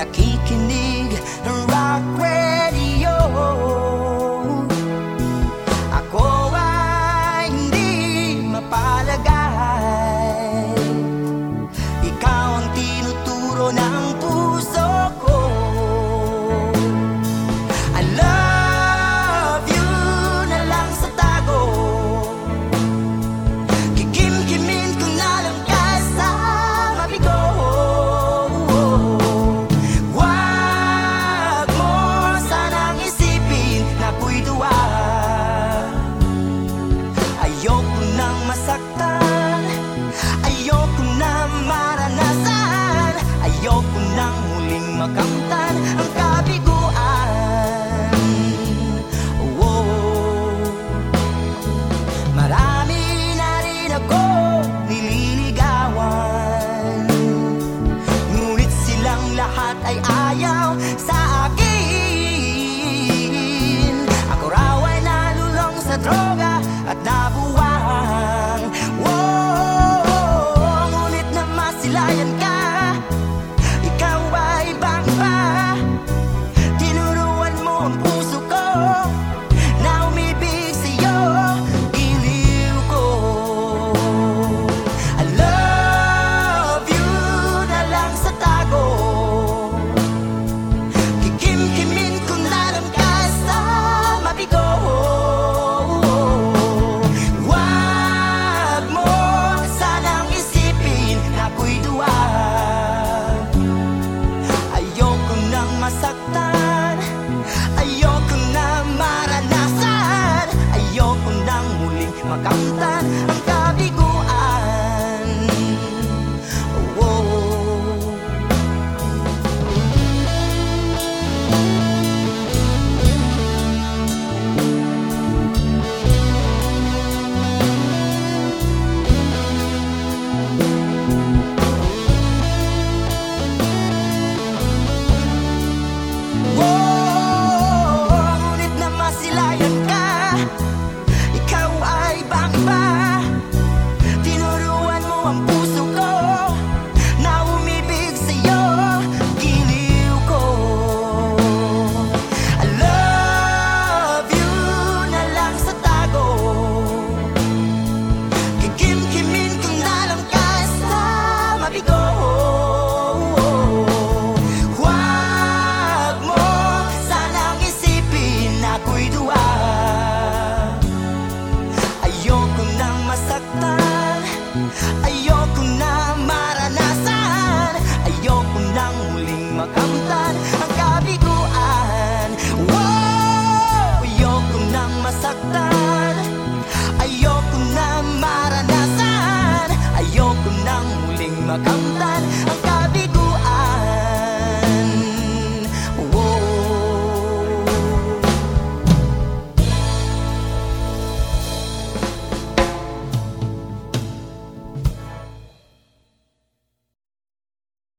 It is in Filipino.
nakikinig ng rock radio. Ayoko nang masaktan. Ayoko nang maranasan. Ayoko nang muling makamtan. Ang 我告诉他 nang muling makamtan.